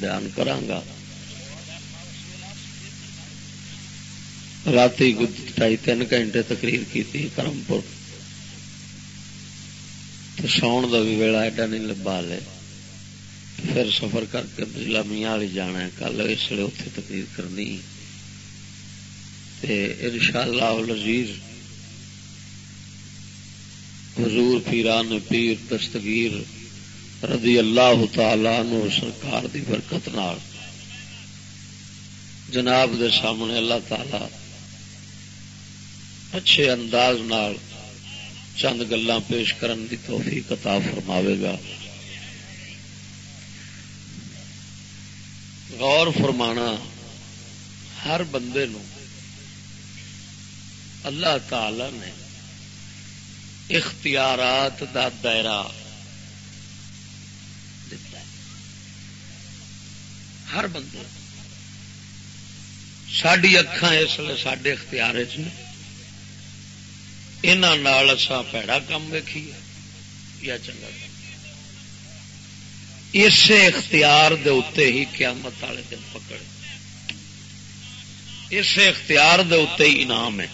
بیان کرانگا رات ڈائی تین گھنٹے تقریر کی کرمپور۔ تو ساؤن کا بھی ویلا ایڈا نہیں لبا لے۔ پھر سفر کر کے ضلع میاں والی جانا ہے۔ کل اس لیے اتنے تقریر کرنی ان شاء اللہ لذیذ حضور پیران پیر دستگیر رضی اللہ تعالی نو سرکار دی برکت نال۔ جناب دے سامنے اللہ تعالی اچھے انداز نال چند گلا پیش کرن دی توفیق عطا فرماوے گا۔ غور فرمانا، ہر بندے نو اللہ تعالی نے اختیارات دا دائرہ ہر بندے ساری اکھان اس لیے سڈے اختیار چ پیڑا کام ویکھیے یا چنگا کام اختیار دے اتے ہی قیامت والے دن پکڑ اسے اختیار دے اتے ہی انعام ہے۔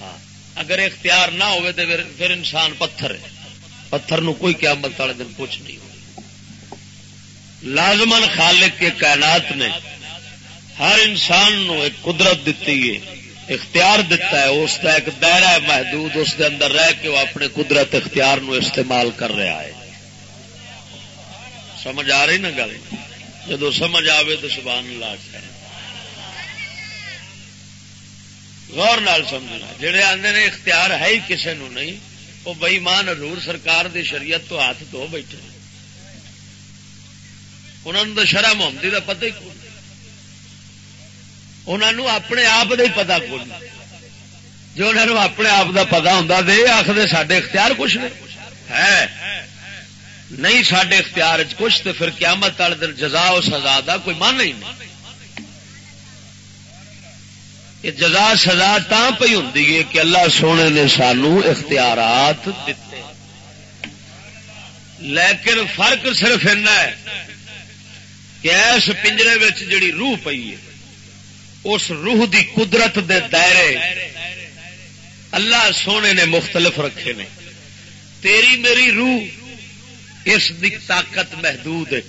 ہاں، اگر اختیار نہ ہوئے تو پھر انسان پتھر ہے۔ پتھر نو کوئی قیامت والے دن کچھ نہیں ہو لازمن خالق کے کائنات نے ہر انسان نو ایک قدرت دیتی ہے، اختیار دیتا ہے، اس کا ایک دائرہ محدود، اس کے اندر رہ کے وہ اپنے قدرت اختیار نو استعمال کر رہا ہے۔ سمجھ آ رہی نا گل؟ جدو سمجھ آئے تو سبحان اللہ ہے غور نال سمجھنا، جڑے آدھے نے اختیار ہے ہی کسی نو نہیں، وہ بئیمان حضور سرکار دی شریعت تو ہاتھ دھو بیٹھے۔ انہوں نے تو شرح محمدی کا پتہ ہی کون انہوں اپنے آپ کا ہی پتا کون جو انہوں نے اپنے آپ کا پتا ہوں دے آخر سڈے اختیار کچھ نہیں ہے۔ نہیں سڈے اختیار کچھ تو پھر قیامت والے دن جزا و سزا کا کوئی من ہی نہیں۔ یہ جزا سزا تا پی ہوں کہ اللہ سونے نے سانو اختیارات دیتے لیکن فرق صرف ہے۔ کہ اس پنجرے جڑی روح پئی ہے، اس روح دی قدرت دے دائرے اللہ سونے نے مختلف رکھے نے۔ تیری میری روح اس دی طاقت محدود ہے۔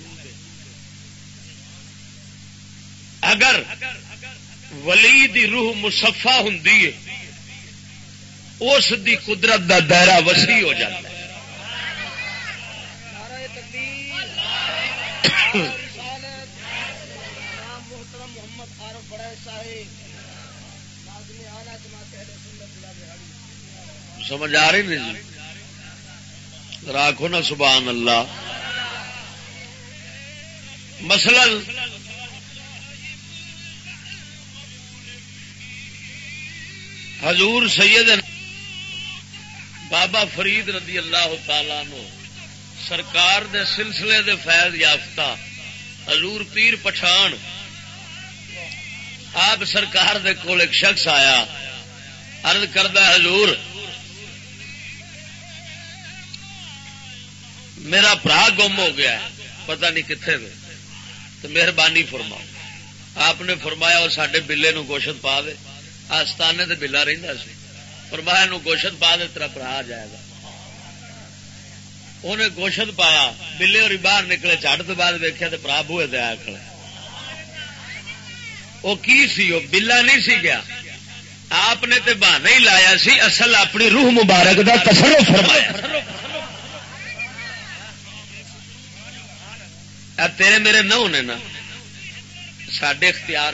اگر ولی دی روح مسفا ہوں اس دی قدرت دا دائرہ وسیع ہو جاتا ہے۔ سمجھ آ رہی نہیں جی؟ راکھو نا سبحان اللہ۔ مثلا حضور سید بابا فرید رضی اللہ تعالی نو سرکار دے سلسلے دے فیض یافتہ حضور پیر پٹھان، آپ سرکار دے کول ایک شخص آیا، عرض کردہ حضور میرا برا گم ہو گیا پتہ نہیں کتنے تو مہربانی فرماؤ۔ آپ نے فرمایا اور سڈے بلے نو گوشت پا دے آستانے تے بلا رہتا سی۔ فرمایا نو گوشت پا دے، تیرا برا آ جائے گا۔ انہیں گوشت پایا، بلے اور باہر نکلے چڑھ تو بعد ویکیا تو برا بوئے دے آ کھڑے۔ وہ کی سی؟ وہ بلا نہیں سی گیا۔ آپ نے تو بہانا ہی لایا سی، اصل اپنی روح مبارک دا تصرف فرمایا۔ تیرے میرے نو نے نا سڈے اختیار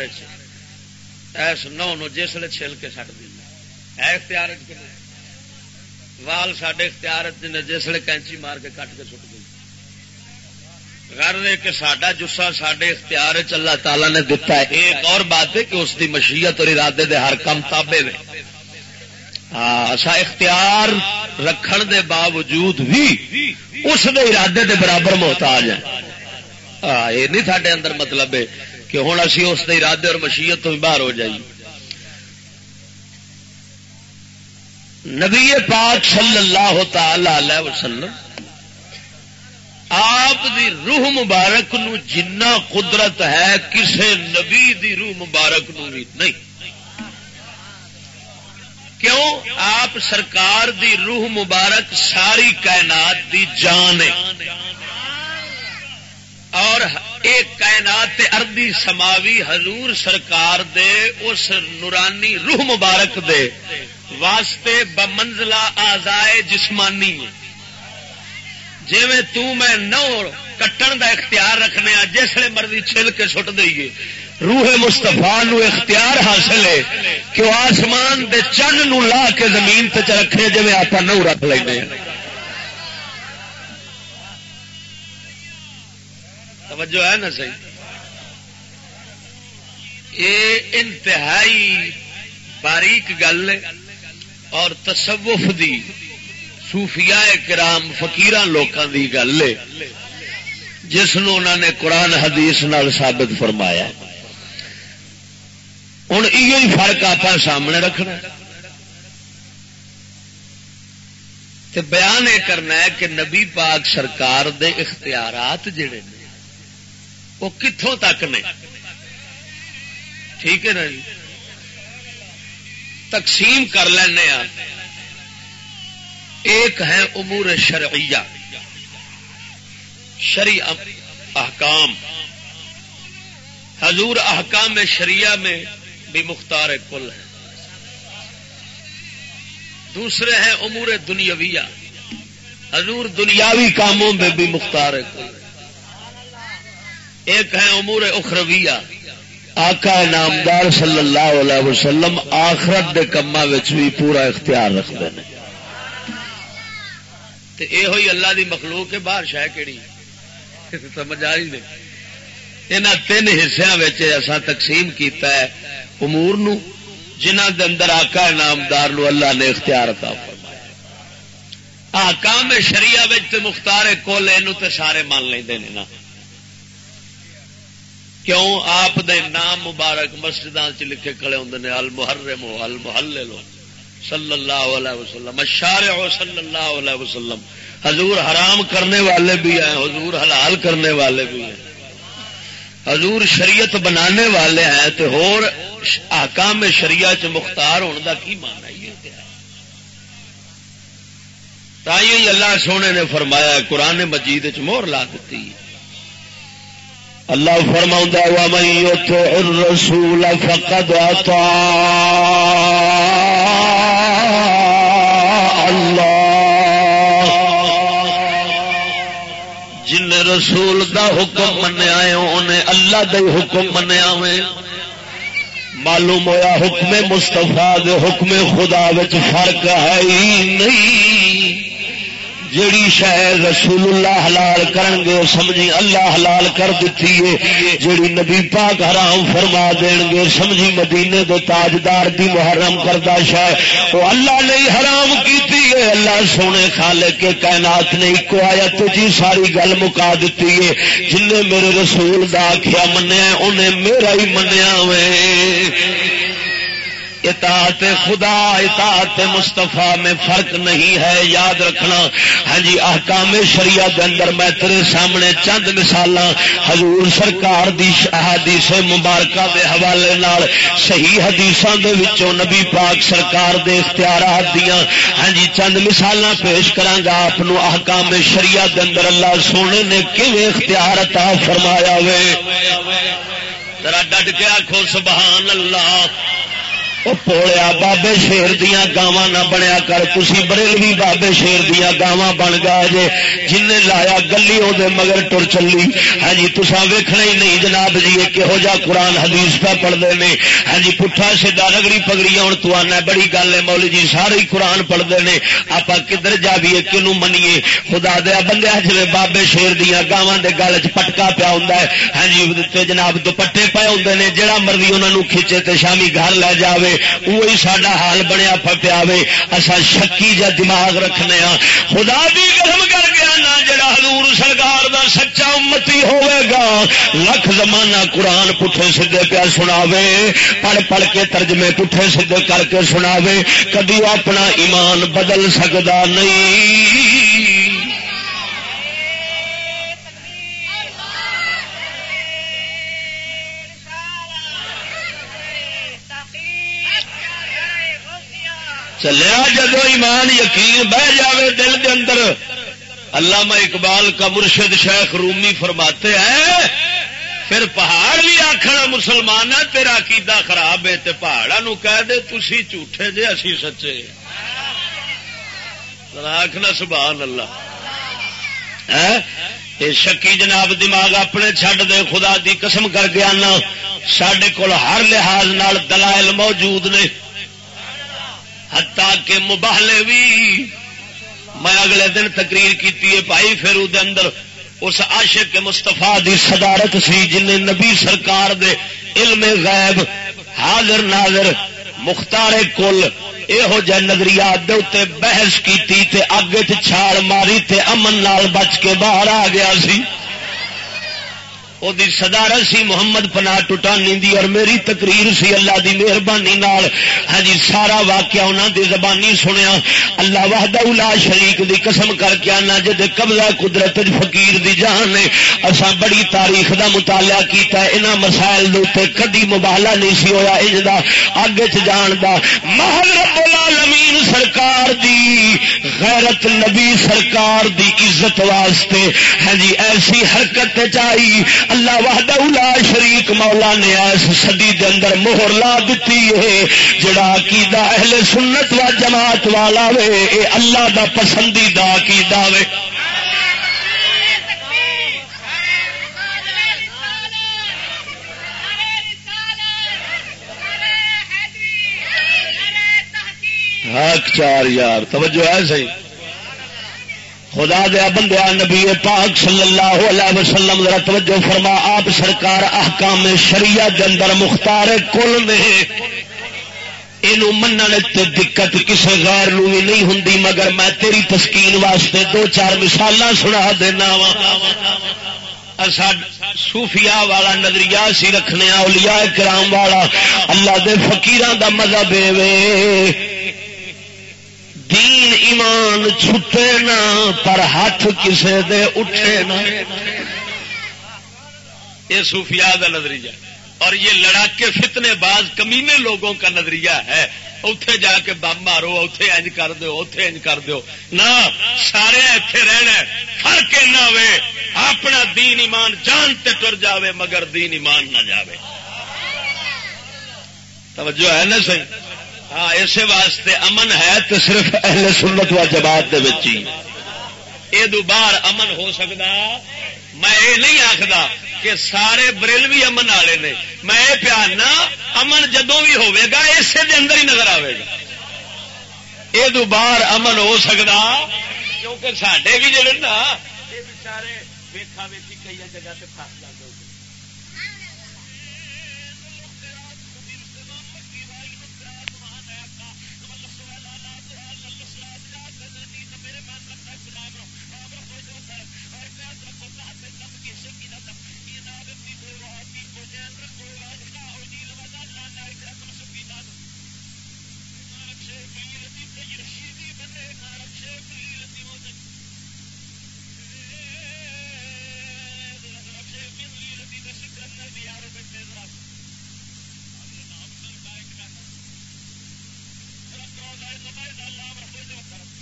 ایس نو نو جسے چھل کے سٹ دینا ہے۔ اختیار وال سڈے اختیار جسے کینچی مار کے کٹ کے سٹ گئی گھر کہ سڈا جسا سڈے اختیار اللہ تعالی نے دتا ہے، ایک اور بات ہے کہ اس کی مشیت اور ارادے دے ہر کام تابے نے ہاں اختیار رکھن دے باوجود بھی اس دے ارادے دے برابر محتاج ہے یہ نہیں سڈے اندر مطلب ہے کہ ہوں اسی اس کے ارادے اور مشیت تو باہر ہو جائیے نبی پاک صلی اللہ تعالی علیہ وسلم آپ دی روح مبارک نو جنہ قدرت ہے، کسے نبی دی روح مبارک نو بھی نہیں۔ کیوں؟ آپ سرکار دی روح مبارک ساری کائنات دی جان ہے۔ اور ایک کائنات اردی سماوی حضور سرکار دے، اس نورانی روح مبارک دے واسطے بمنزلہ آزائے جسمانی۔ جی میں نو کٹن دا اختیار رکھنے جسے مرضی چھل کے سٹ دئیے۔ روح مستفا نو اختیار حاصل ہے کہ وہ آسمان دے چن نو لا کے زمین تے رکھنے جی آپ نو رکھ لیں توجہ ہے نا صحیح؟ یہ انتہائی باریک گل اور تصوف دی صوفیاء کرام فقیران لوکاں دی گل جس انہوں نے قرآن حدیث نال ثابت فرمایا ہوں یہ فرق آپ سامنے رکھنا تے بیان یہ کرنا ہے کہ نبی پاک سرکار دے اختیارات جڑے نے وہ کتوں تک نے؟ ٹھیک ہے نا جی؟ تقسیم کر لینا ایک ہے امور شرعیہ شری احکام۔ حضور احکام شریعہ میں بھی مختار کل ہے دوسرے ہیں امور دنیاویہ۔ حضور دنیاوی کاموں میں بھی مختار کل ہے ایک ہے امور اخرویہ۔ آقا نامدار صلی اللہ علیہ وسلم آخرت کے کما بھی پورا اختیار رکھتے ہیں۔ یہ ہوئی اللہ دی مخلوق ہے، باہر شہ کہڑی سمجھ آ رہی یہاں تین حصوں تقسیم کیتا ہے امور نو جنہ دے اندر آقا نامدار نو اللہ نے اختیار عطا فرمایا۔ آکام شریعہ تے مختار کول یہ سارے مان لیں نا۔ کیوں آپ دے نام مبارک مسجد لکھے کھڑے ہوں نے؟ المحرم المحل لو صلی اللہ علیہ وسلم اشارع صلی اللہ علیہ وسلم۔ حضور حرام کرنے والے بھی ہیں، حضور حلال کرنے والے بھی ہیں۔ حضور شریعت بنانے والے ہیں تو ہور آکام شریعت چ مختار ہونے کا کی مان آئی اللہ سونے نے فرمایا قرآن مجید چ مور لا دیتی اللہ فرما الرسول فقد اللہ جن رسول دا حکم منیا انہیں اللہ دا حکم منیا معلوم ہوا حکم مستفا حکم خدا فرق ہے ہی نہیں۔ جیڑی شہر رسول اللہ حلال کرن گے سمجھی اللہ حلال کر دیتی ہے۔ جیڑی نبی پاک حرام فرما دین گے، سمجھی مدینے دے تاجدار دی محرم کردہ شہ وہ اللہ نے حرام کیتی ہے۔ اللہ سونے کھالے کے کائنات نے ایک آیت جی ساری گل مکا دیتی ہے۔ جن نے میرے رسول دا کیا منیا، انہیں میرا ہی منیا میں اطاعت خدا، اطاعت مستفا میں فرق نہیں ہے، یاد رکھنا۔ ہاں جی احکام شریعت اندر میں تیرے سامنے چند مثال حضور سرکار دی حدیث مبارکہ دے حوالے نال، صحیح حدیثاں دے وچوں نبی پاک سرکار دے اختیارات دیاں۔ ہاں جی چند مثال پیش کراں گا آپ احکام شریعت اندر اللہ سونے نے کیویں اختیار عطا فرمایا وے؟ ذرا ڈٹ کے آخو سبحان اللہ۔ پوڑیا بابے شیر دیا گاوا نہ بنیا کر تھی بریلوی بابے شیر دیا گاوا بن گیا جے جن لایا گلی وہ مگر ٹر چلی ہاں جی تسا ویکھنا ہی نہیں جناب جی کہہو جا قرآن حدیث پہ پڑھتے ہیں ہاں جی پٹھا سیدا رگڑی پگڑی ہوں تو آنا بڑی گل ہے مولی جی سارے قرآن پڑھتے ہیں آپ کدھر جا بھی کنو منیے خدا دیا بندے جی بابے شیر دیا گاوا کے گل چ پٹکا پیا ہوں ہاں جی جناب دوپٹے پے ہوں نے جہاں مرضی انہوں کھچے تو شامی گھر لے جائے وہی سڈا حال بنیا پیا شکی جا دماغ رکھنے ہاں خدا بھی گرم کر گیا نہ جڑا حضور سرکار دا سچا امتی ہوئے گا لکھ زمانہ قرآن پٹھے سیدے پیا سناوے پڑھ پڑھ کے ترجمے پٹھے سیدے کر کے سناوے کدی اپنا ایمان بدل سکتا نہیں چلیا جدو ایمان یقین بہ جاوے دل کے اندر، علامہ اقبال کا مرشد شیخ رومی فرماتے ہیں، پھر پہاڑ بھی آخر مسلمان ہے تیرا عقیدہ خراب ہے تے پہاڑا کہہ دے تھی جھوٹے جے، اسی سچے۔ آخنا سبحان اللہ۔ یہ شکی جناب دماغ اپنے چھڈ دے، خدا دی قسم کر گیا نا سڈے کول ہر لحاظ دلائل موجود نے۔ ہتا کہ مباہلے بھی میں اگلے دن تقریر کی پائی پھر اندر اس عاشق کے مستفا دی صدارت سی، جن نبی سرکار دے علم غیب، حاضر ناظر، مختار کل یہو جہ نظریات دے بحث کی تے اگ چھال ماری تے امن نال بچ کے باہر آ گیا سی۔ وہ صدارت سی محمد پنا ٹوٹانی دی اور میری تقریر سی اللہ دی مہربانی ہاں سارا واقعہ انہوں دی زبانی سنیا اللہ وحدہ الا شریک دی قسم کر کے آنا جد قبضہ قدرت فقیر دی جان نے اسا بڑی تاریخ دا مطالعہ کیتا ہے انہاں مسائل دے کدی مباہلا نہیں سی ہویا انج دا اگ چ جان دا محل رب العالمین سرکار دی غیرت نبی سرکار دی عزت واسطے ہاں جی ایسی حرکت چاہیے اللہ وحدہ الا شریک مولا نے اس صدی دے اندر مہر لا دیتی ہے۔ جڑا عقیدہ اہل سنت و جماعت والا وے، اے اللہ دا پسندیدہ عقیدہ وے۔ چار یار، توجہ ہے صحیح؟ خدا دیا بندیا نبی پاک صلی اللہ علیہ وسلم ذرا توجہ فرما، آپ سرکار احکام شریعت دے اندر مختار کل نے یہ من دقت کسی غیر نو بھی نہیں ہوں مگر میں تیری تسکین واسطے دو چار مثال سنا دینا وا۔ سوفیا والا نظریہ سی رکھنے، اولیاء کرام والا، اللہ دے فقیران دا مذہب وے ایمان چھٹے نہ، پر ہاتھ کسے دے اٹھے نہ۔ یہ صوفیاء کا نظریہ۔ اور یہ لڑاکے فتنے باز کمینے لوگوں کا نظریہ ہے۔ اتے جا کے بم مارو اتے انج کر دو اتے انج کر دو نہ، سارے اتے رہنا فرق نہ ہوئے، اپنا دین ایمان جان تے ٹر جاوے، مگر دین ایمان نہ جاوے۔ توجہ ہے نا صحیح؟ ہاں اسی واسطے امن ہے تو صرف اہل سنت و جماعت یہ دوبار امن ہو سکتا میں یہ نہیں آخدا کہ سارے بریل بھی امن والے نے۔ میں یہ پیارنا امن جدو بھی ہوے گا اسے دے اندر ہی نظر آئے گا۔ یہ دوبار امن ہو سکتا کیونکہ سڈے بھی جڑے نا یہ سارے ویخا ویکھی کئی جگہ سے جا لوگ کوئی دقت کرتے ہیں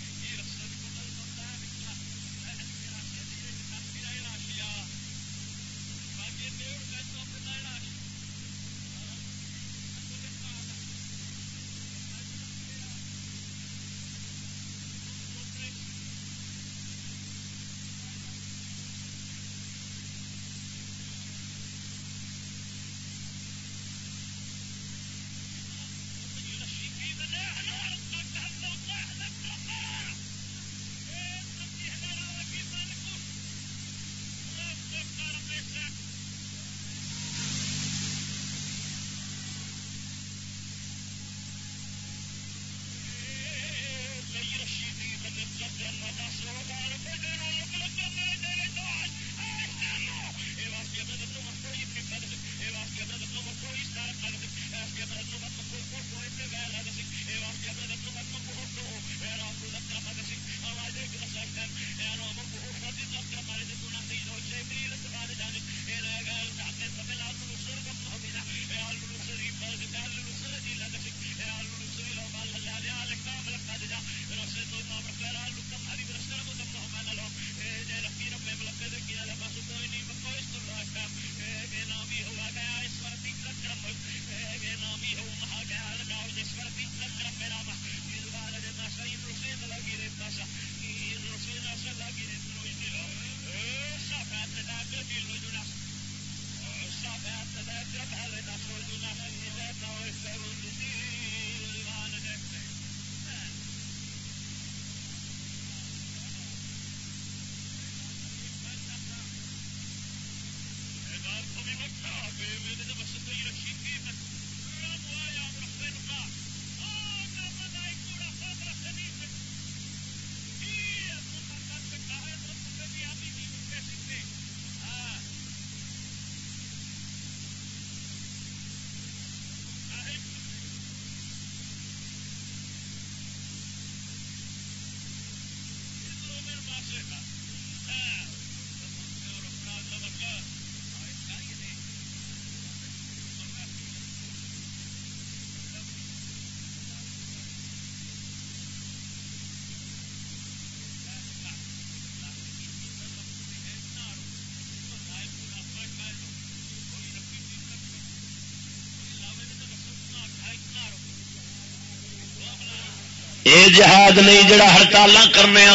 یہ جہاد نہیں، جڑا ہڑتال کرنے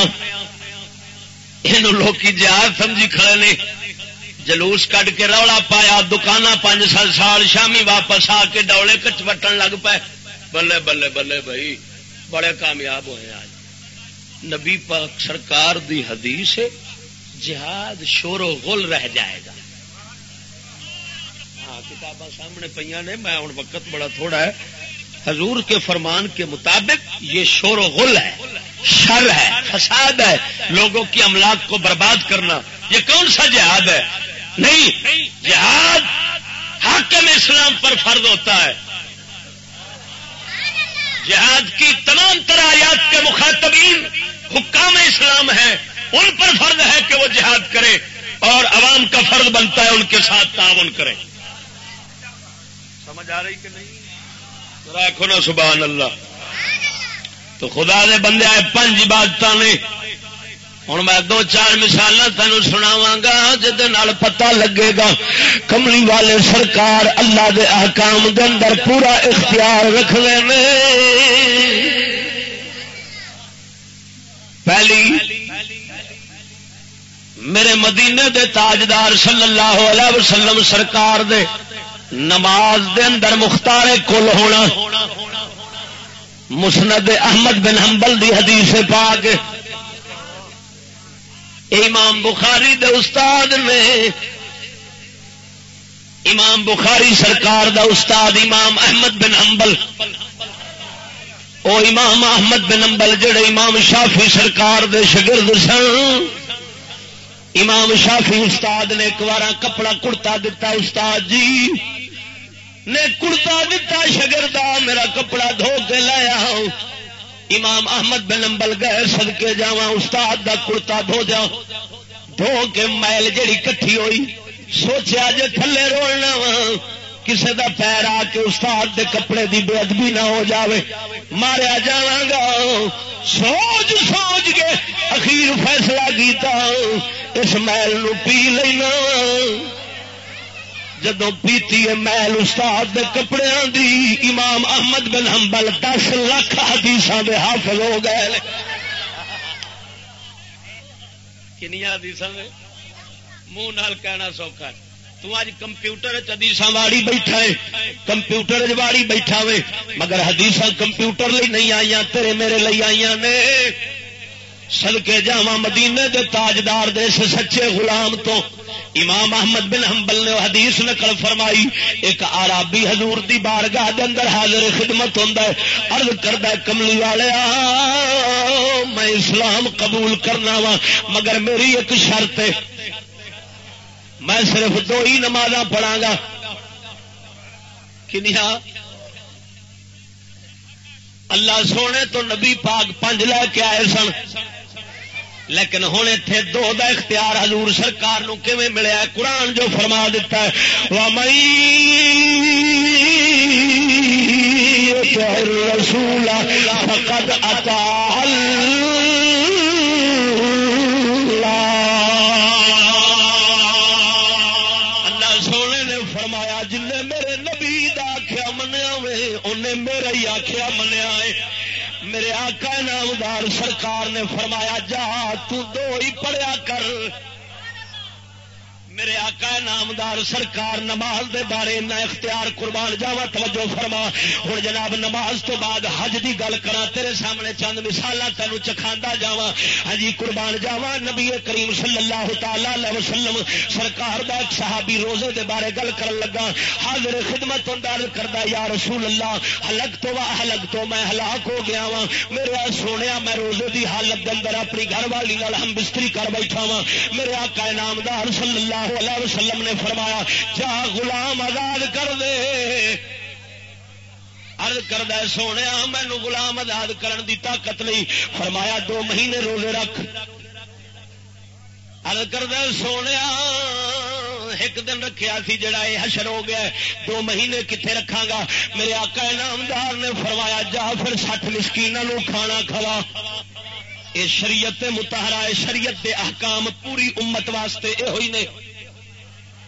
یہ جہاد سمجھی کھڑے نے۔ جلوس کٹ کے رولا پایا دکان پانچ سات سال شامی واپس آ کے ڈولے کچ وٹن لگ پے۔ بلے بلے بلے بھائی، بڑے کامیاب ہوئے آج۔ نبی پاک سرکار دی حدیث جہاد شور و غل رہ جائے گا۔ ہاں کتاباں سامنے پہ نے، میں ہوں وقت بڑا تھوڑا ہے۔ حضور کے فرمان کے مطابق یہ شور و غل ہے، شر ہے، فساد ہے، لوگوں کی املاک کو برباد کرنا، یہ کون سا جہاد ہے؟ نہیں، جہاد حاکم اسلام پر فرض ہوتا ہے۔ جہاد کی تمام آیات کے مخاطبین حکام اسلام ہیں، ان پر فرض ہے کہ وہ جہاد کرے اور عوام کا فرض بنتا ہے، ان کے ساتھ تعاون کرے۔ سمجھ آ رہی کہ نہیں؟ راکھو نا سبحان اللہ۔ تو خدا دے بندے آئے پنج عبادت نے۔ ہوں میں دو چار مثال تین سناوا گا جہد پتا لگے گا۔ کملی والے سرکار اللہ دے احکام دے اندر پورا اختیار رکھ لے پہلی، میرے مدینے دے تاجدار صلی اللہ علیہ وسلم سرکار دے۔ نماز دے اندر مختار کل ہونا۔ مسند احمد بن حنبل دی حدیث پا کے امام بخاری دے استاد نے امام بخاری سرکار دا استاد امام احمد بن حنبل۔ او امام احمد بن حنبل جڑے امام شافی سرکار دے شگرد سن۔ امام شافی استاد نے ایک بار کپڑا کڑتا دتا، استاد جی نے کڑتا دتا شگردا میرا کپڑا دھو کے لایا امام احمد بن امبل گئے سد کے جا استاد دا کڑتا دھو جا دھو کے میل جڑی کٹھی ہوئی، سوچیا جے تھلے رولنا وا کسے دا پیر آ کے استاد دے کپڑے دی بے ادبی نہ ہو جاوے۔ ماریا جا گا۔ سوچ سوچ کے اخیر فیصلہ کیتا۔ اس محل نو پی لینا۔ جدو پیتی ہے محل استاد دے کپڑے دی، امام احمد بن حنبل دس لاکھ حدیث دے حافظ ہو گئے کنیا حدیث منہ نال کہنا سوکھا تو اج کمپیوٹر حدیث واڑی بیٹھا ہے۔ کمپیوٹر واڑی بیٹھا ہوئے مگر حدیث کمپیوٹر لی نہیں آئی تیرے میرے لی آئی نے۔ سلکے جاوا مدینے دے تاجدار دے سچے غلام تو امام احمد بن حنبل نے حدیث نقل فرمائی، ایک عربی حضور دی بارگاہ دے اندر حاضر خدمت ہوندا ہے، عرض کردا ہے، کملی والے میں اسلام قبول کرنا وا مگر میری ایک شرط ہے، میں صرف دو ہی نماز پڑھا گا۔ کنیا اللہ سونے تو نبی پاک پنج لے کے آئے سن۔ لیکن ہوں اتنے دو دا اختیار حضور سرکار نو کیویں ملیا قرآن جو فرما دیتا ہے رسول فقد اتا اللہ سونے نے فرمایا جن میرے نبی آخیا منیا وے، انہیں میرا ہی آخیا منیا ہے۔ میرے آقا نامدار سرکار نے فرمایا جا تو دو ہی پڑھیا کر۔ میرے آقا نامدار سرکار نماز دے بارے نہ اختیار قربان جاوا، توجہ فرما۔ ہوں جناب، نماز تو بعد حج دی گل کرا تیرے سامنے چند مثال تینوں چکھا جا ہاں جی، قربان جاوا نبی کریم صلی اللہ تعالی علیہ وسلم سرکار دا ایک صحابی روزے دے بارے گل کر لگا۔ حاضر خدمت اندر کرتا یا رسول اللہ ہلک تو وا ہلک تو میں ہلاک ہو گیا وا میرے سونے میں روزے دی حالت دے اندر اپنی گھر والی ہم بستری کر بیٹھا وا میرے آقا نامدار صلی اللہ علیہ وسلم نے فرمایا، جا غلام آزاد کر دے۔ ارد کردہ سونے مینو گلام آزاد کرن دی طاقت نہیں۔ فرمایا، دو مہینے روزے رکھ۔ ارد کردہ سونے، ایک دن رکھیا سی جڑا یہ حشر ہو گیا دو مہینے کتنے رکھا گا؟ میرے آقا نامدار نے فرمایا، جا پھر سٹ مسکین کھانا کھوا۔ یہ شریعت متحرا شریعت دے احکام پوری امت واسطے یہ ہوئی نے۔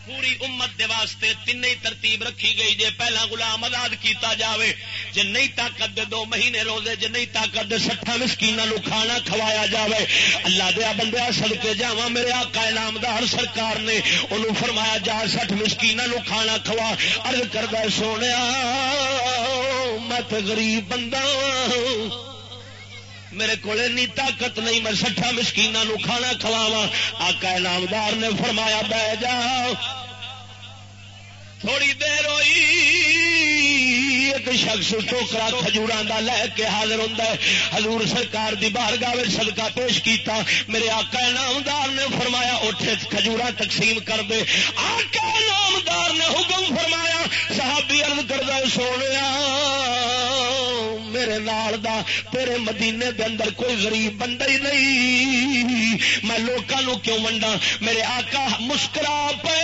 پوری امت دے واسطے تین ترتیب رکھی گئی جے پہلا غلام آزاد کیتا جاوے۔ جے نہیں طاقت دے دو مہینے روزے، جے نہیں طاقت دے سٹھا مسکین کھانا کھوایا جاوے۔ اللہ دیا بندے سد کے جا میرے آقا نامدار سرکار نے انہوں فرمایا جا سٹھ مسکین کھانا کھوا۔ ارد کردہ سونے مت غریب بندہ۔ میرے کو طاقت نہیں، میں سٹھا مسکین کھانا کھواوا آقا نامدار نے فرمایا، بہ جا تھوڑی دیر ہوئی، ایک شخص ٹوکرا کھجور لے کے حاضر ہوں ہزور سرکار دی بار گاہ سدکا پیش کیتا۔ میرے آقا نامدار نے فرمایا اٹھے کھجورا تقسیم کر دے۔ آقا نامدار نے حکم فرمایا، صحابی عرض کردہ سونے میرے نال دا، تیرے مدینے دے اندر کوئی غریب بندہ ہی نہیں۔ میں لوگوں کیوں ونڈا؟ میرے آقا مسکرا پے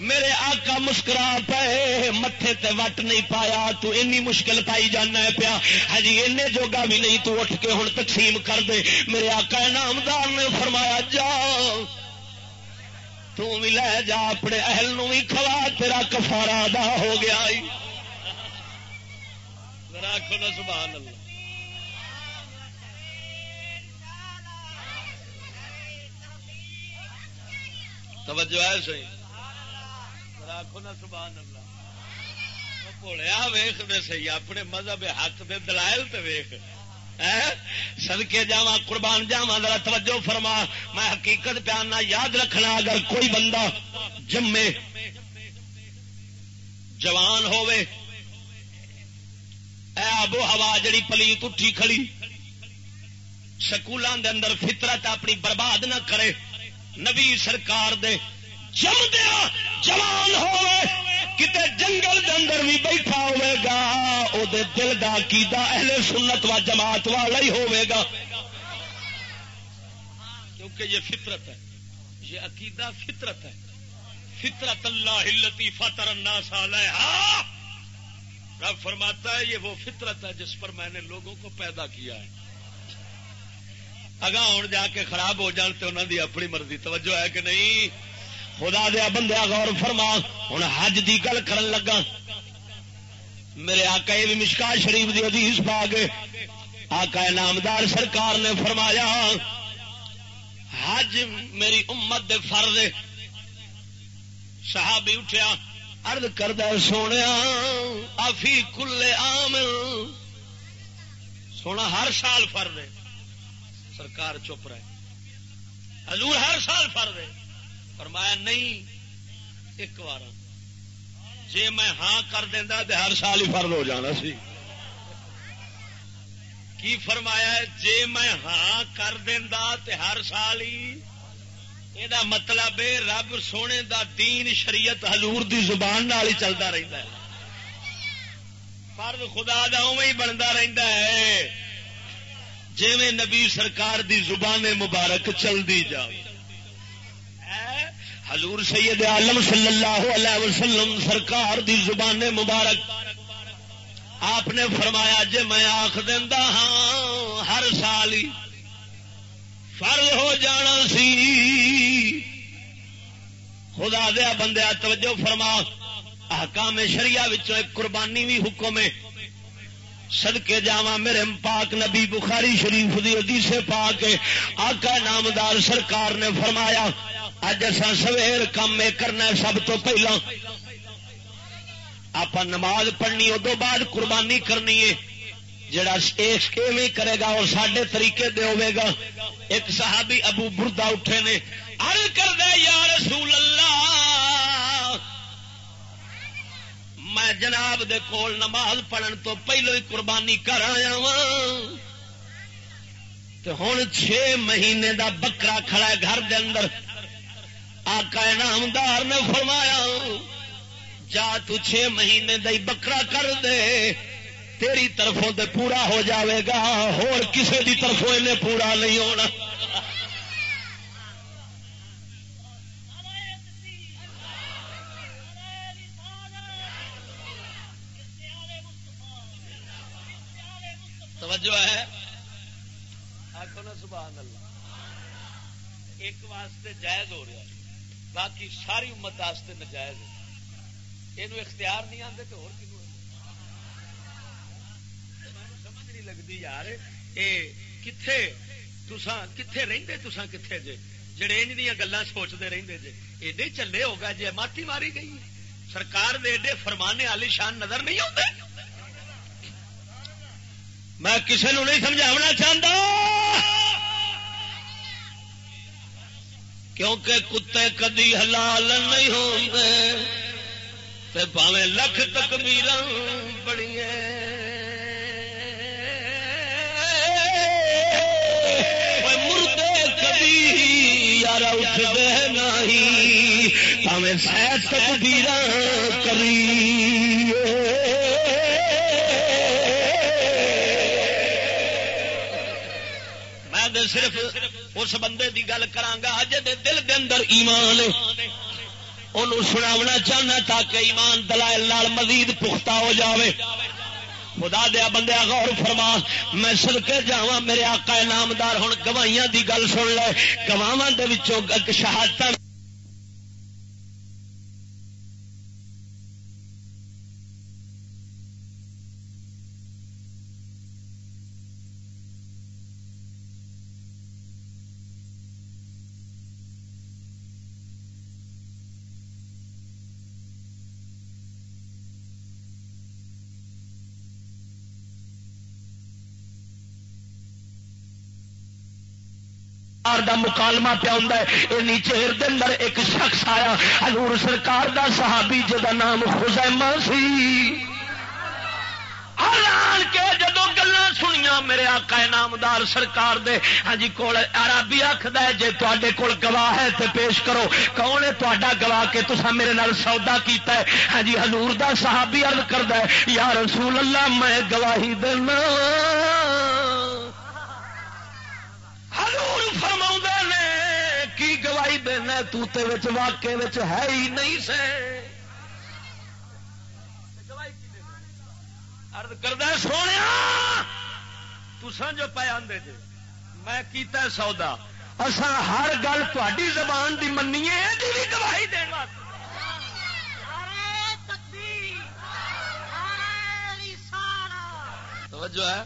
میرے آقا مسکرا پے متے تے وٹ نہیں پایا۔ تو انی مشکل پائی جانا ہے پیا۔ ہجی ہاں جی، جوگا بھی نہیں تو اٹھ کے ہوں تقسیم کر دے۔ میرے آقا نامدار نے فرمایا، جا۔ تو بھی لے جا، اپنے اہل نو بھی کھوا، تیرا کفارا ادا ہو گیا۔ راکھو نا، سبحان اللہ۔ توجہ ہے صحیح راکھو نا، سبحان اللہ۔ بولیا ویخ دے سی اپنے مذہب حق دے دلائل تے ویخ۔ سدکے جا قربان جاوا ذرا توجہ فرما۔ میں حقیقت پیانا یاد رکھنا، اگر کوئی بندہ جمے، جوان ہوئے اے آبو ہوا جڑی پلیت اٹھی کھڑی سکولوں دے اندر فطرت اپنی برباد نہ کرے، نبی سرکار دے جم دیا جوان ہوئے، کتے جنگل دے اندر بھی بیٹھا ہوئے گا، او دے دل دا عقیدہ اہل سنت و جماعت والا ہی ہوئے گا۔ کیونکہ یہ فطرت ہے، یہ عقیدہ فطرت ہے۔ فطرت اللہ التی فطر الناس علیہا۔ رب فرماتا ہے، یہ وہ فطرت ہے جس پر میں نے لوگوں کو پیدا کیا ہے۔ اگا ہوں جا کے خراب ہو جان تو انہوں دی اپنی مرضی، توجہ ہے کہ نہیں؟ خدا دیا بندیا غور فرما۔ ہوں حج دی گل کر لگا۔ میرے آقا، یہ بھی مشکا شریف دی حدیث پا گئے آقا نامدار سرکار نے فرمایا، حج میری امت دے فرض صحابی اٹھیا۔ ارد کردہ سونے آفی کلے آم سونا ہر سال فر دے سرکار چپ رہے۔ حضور ہر سال فر دے فرمایا نہیں، ایک بار۔ جی میں ہاں کر دینا تو ہر سال ہی فرد ہو جانا سی۔ کی فرمایا جی میں ہاں کر دینا تو ہر سال ہی یہ مطلب رب سونے دا دین شریعت حضور دی زبان نال ہی چلتا رہتا ہے فرد خدا دا ہی بنتا رہتا ہے جی نبی سرکار دی زبان مبارک چلتی جائے حضور سید عالم صلی اللہ علیہ وسلم سرکار دی زبان مبارک آپ نے فرمایا جی میں آخ دینا ہاں ہر سال ہی فرض ہو جانا سی۔ خدا دیا بندیا توجہ فرما۔ احکام شریعہ ایک قربانی بھی حکم ہے۔ سدکے جا میرے پاک نبی بخاری شریف دی حدیث پاک آقا نامدار سرکار نے فرمایا اج اصا سویر کام کرنا سب تو پہلا۔ آپ نماز پڑھنی، ادو بعد قربانی کرنی ہے۔ جڑا کرے گا اور سڈے طریقے دے ہوے گا۔ ایک صحابی ابو بردا اٹھے نے ارد کر دے یا رسول اللہ، میں جناب دے کول نماز پڑھن تو پہلو ہی قربانی کر آیا وا ہوں چھ مہینے دا بکرا کھڑا ہے گھر دے اندر۔ آقا نامدار نے فرمایا، جا تو چھ مہینے دئی بکرا کر دے۔ تیری طرفوں تے پورا ہو جاوے گا۔ ہور کسے دی طرفوں انہیں پورا نہیں ہونا۔ توجہ ہے؟ آخو نا سبحان اللہ۔ ایک واسطے جائز ہو رہا باقی ساری امت واسطے نجائز یہ اختیار نہیں آتے تو اور سمجھ نہیں لگتی یار. یہ کتنے کتنے رہتے تسا کتنے جے؟ جڑے ان گلان سوچتے رہتے جے۔ ایڈے چلے ہوگا جی ماتی ماری گئی سرکار دے ایڈے فرمانے والی شان نظر نہیں آتے میں کسی نو نہیں سمجھاونا چاہتا کیونکہ کتے کدی حلال نہیں ہوں گے پاوے لکھ تک میرا بڑی مردے کبھی یار اٹھتے نہیں پاوے سہ تک صرف اس بندے دی گل کرانگا دے دل دے اندر ایمان ان سناونا چاہنا تاکہ ایمان دلائل لال مزید پختہ ہو جاوے۔ خدا دیا بندیا غور فرما، میں سڑکے جا میرے آقا نامدار ہوں گواہیاں دی گل سن لے گواہ شہادت دا مکالمہ پیا ہوں یہ نیچے ہرد اندر ایک شخص آیا۔ حضور سرکار دا صحابی جا نام خزیمہ سی۔ کے جدو گلا سنیا میرے آقا نامدار سرکار دے۔ ہاں جی کول عربی آخد ہے جی تے کول گواہ ہے تے پیش کرو۔ کون ہے تا گواہ کے تسا میرے نال سودا کیتا ہے؟ ہاں جی ہزور دا صحابی عرض کرد یا رسول اللہ، میں گواہی دینا۔ گواہی دینا توتے واقعے ہے ہی نہیں سے۔ کرد سونے تسان جو پہ آدھے جی میں کیتا ہے سودا۔ اصا ہر گل تھی زبان کی منیے بھی گواہی دین دن توجہ ہے؟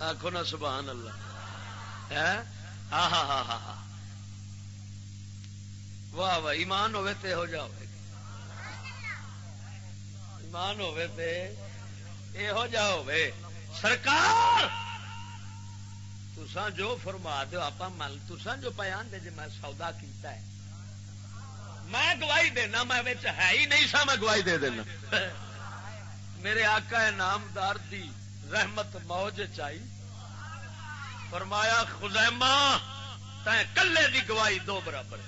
آخو نا سبحان اللہ۔ ہاں ہاں ہاں ہاں واہ واہ، ایمان ہوے تے ہو جاؤ۔ ایمان ہوے تے اے ہو سرکار! تسان جو فرما دو آپ مل تسان جو پیان دے جی میں سودا کیتا ہے۔ میں گواہی دینا، میں ہے ہی نہیں سا، میں گواہی دے دینا۔ میرے آقا نامدار دی رحمت موج چائی فرمایا، خزیمہ تے کلے دی گواہی دو برابر۔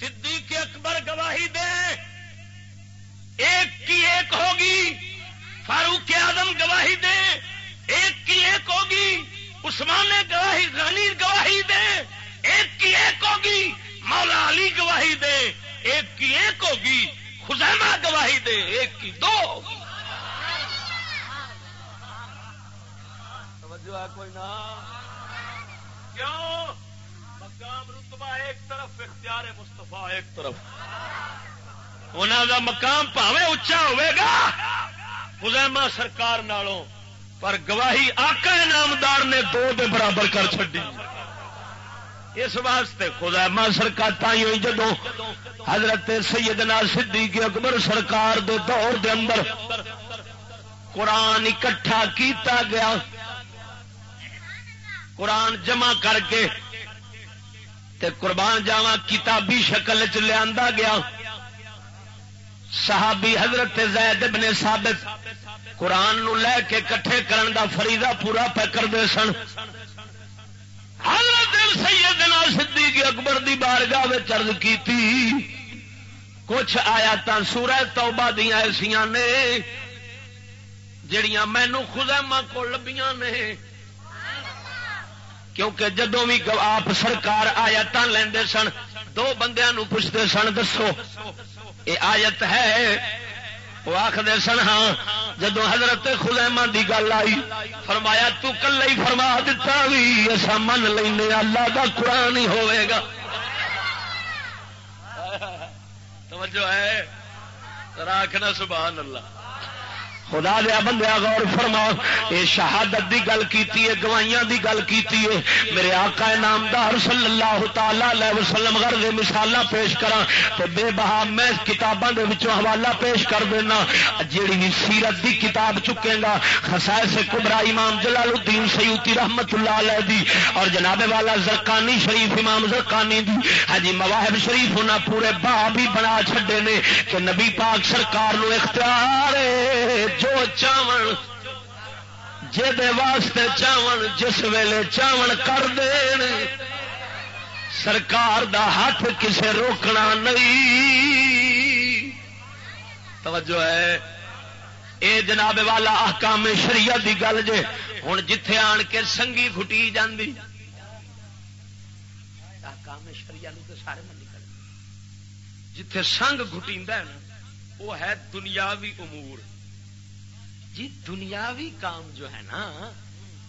صدیق اکبر گواہی دے، ایک کی ایک ہوگی، فاروق اعظم گواہی دے، ایک کی ایک ہوگی، عثمان گواہی، غنی گواہی دے، ایک کی ایک ہوگی، مولا علی گواہی دے، ایک کی ایک ہوگی، خزیمہ گواہی دے، ایک کی دو ہوگی۔ توجہ ہے کوئی نہ؟ کیوں؟ رتبہ ایک طرف، اختیار مستفا ایک طرف۔ انہوں دا مقام پاوے اچا ہوئے گا۔ خزیمہ سرکار نالوں، پر گواہی آقا نامدار نے دو دے برابر کر چڈی اس واسطے خزیمہ سرکار تھی ہوئی جدو حضرت سیدنا صدیق اکبر سرکار دے دور دے اندر قرآن اکٹھا کیتا گیا۔ قرآن جمع کر کے تے قربان جاوا کتابی شکل چ لیا گیا۔ صحابی حضرت زید ابن ثابت قرآن نو لے کے کٹھے کرن دا فریضہ پورا پہ کرتے سن۔ حضرت سیدنا صدیق اکبر دی بارگاہ چرد کی کچھ آیات سورہ توبہ دیا ایسا نے، جڑیاں مینو خزیمہ کو لبیاں نے۔ کیونکہ جدو بھی آپ سرکار آیات لیندے سن، دو بندیاں نو پوچھتے سن، دسو، یہ آیت ہے؟ وہ آخر سن ہاں. جدو حضرت خلیما دی گل آئی، فرمایا، تو کل ہی فرما دتا بھی ایسا من لینے اللہ کا قرآن ہی ہوئے گا. توجہ ہے راکھنا سبحان اللہ۔ خدا دیا بندیا غور فرما یہ شہادت دی گل کیتی ہے گوائیاں دی گل کیتی ہے میرے آقا نامدار صلی اللہ تعالی علیہ وسلم غرض مثالاں پیش کراں تے بے بہا میں کتاباں دے وچوں حوالہ پیش کر دینا۔ جیڑی سیرت دی کتاب چکے گا، خصائص کبرا امام جلال الدین سیوطی رحمت اللہ علیہ دی اور جناب والا زرکانی شریف امام زرکانی دی۔ ہاں جی مواہب شریف انہاں پورے باب ہی بنا چھڈے نے کہ نبی پاک سرکار نو اختیار جو چاون واسطے چاون، جس ویلے چاون کر دین، سرکار دا ہاتھ کسے روکنا نہیں۔ توجہ ہے۔ اے جناب والا احکام شریعت دی گل جے ہوں جتھے آن کے سنگی گھٹی جاندی۔ احکام شریعت سارے من نکل جتھے سنگ گٹی وہ ہے دنیاوی امور۔ جی دنیاوی کام جو ہے نا،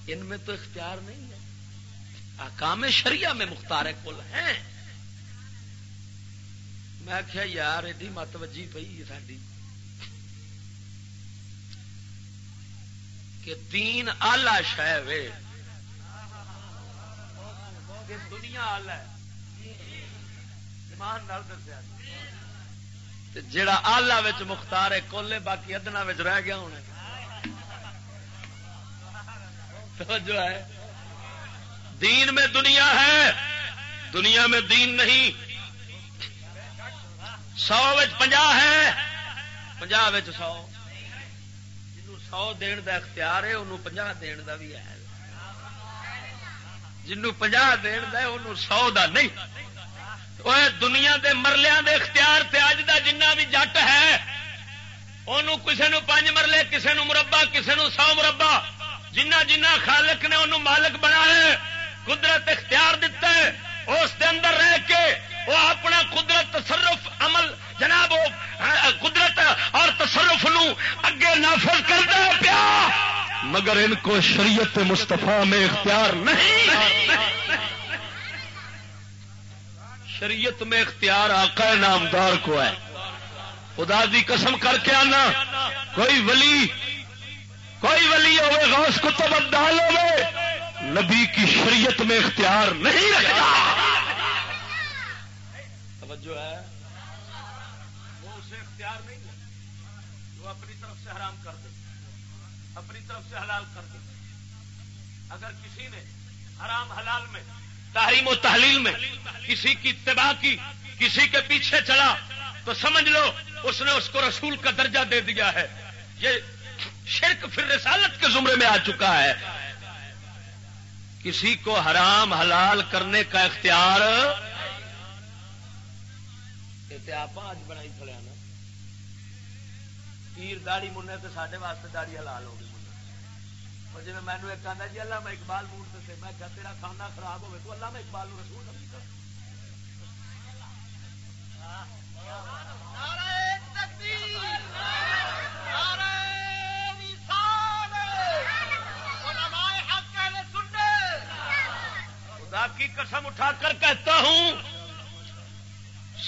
ان میں تو اختیار نہیں ہے۔ کام شریعہ میں مختار کل ہیں۔ میں کیا یار، ایڈی مت وجی پی ساری کہ دین آلہ شہ وے۔ دنیا آلہ ہے۔ ایمان دسیا۔ جڑا آلہ مختار ہے کولے باقی ادنا رہ گیا ہونا جو ہے۔ دین میں دنیا ہے، دنیا میں دین نہیں۔ سو پنجا ہے، پنجا سو۔ جنوں سو دن کا اختیار ہے، انہوں پنجا دن کا بھی ہے۔ جنوں پنجا دن کا انہوں سو دا نہیں۔ وہ دنیا دے مرلیاں دے اختیار تے اج دا جنہ بھی جٹ ہے، انہوں کسے نو پانچ مرلے، کسے نو مربع، کسے نو سو مربع۔ جنہ جنہ خالق نے انہوں مالک بنا ہے، قدرت اختیار دیتا ہے، اس دے اندر رہ کے وہ اپنا قدرت تصرف عمل، جناب قدرت اور تصرف نو اگے نافذ کرتا ہے پیا۔ مگر ان کو شریعت مستفا میں اختیار نہیں۔ شریعت میں اختیار آقا نامدار کو ہے۔ خدا دی قسم کر کے آنا۔ کوئی ولی کوئی ولی ہوئے، غوث کتب ابدال ہوئے، نبی کی شریعت میں اختیار نہیں رکھتا۔ توجہ ہے۔ وہ اسے اختیار نہیں ہے۔ وہ اپنی طرف سے حرام کر دے۔ اپنی طرف سے حلال کر دے۔ اگر کسی نے حرام حلال میں، تحریم و تحلیل میں کسی کی اتباع کی، کسی کے پیچھے چلا، تو سمجھ لو، اس نے اس کو رسول کا درجہ دے دیا ہے۔ یہ شرک پھر رسالت کے زمرے میں آ چکا ہے۔ کسی کو حرام حلال کرنے کا اختیار آپ آج بنائی کھڑے نا۔ پیر داڑی منہ تو سارے واسطے داڑی حلال ہو گئی اور جی مینو ایک آدھا جی اللہ میں اقبال مون سے میں کیا تیرا کھانا خراب ہوئے تو اللہ میں اقبال رسول خدا کی قسم اٹھا کر کہتا ہوں،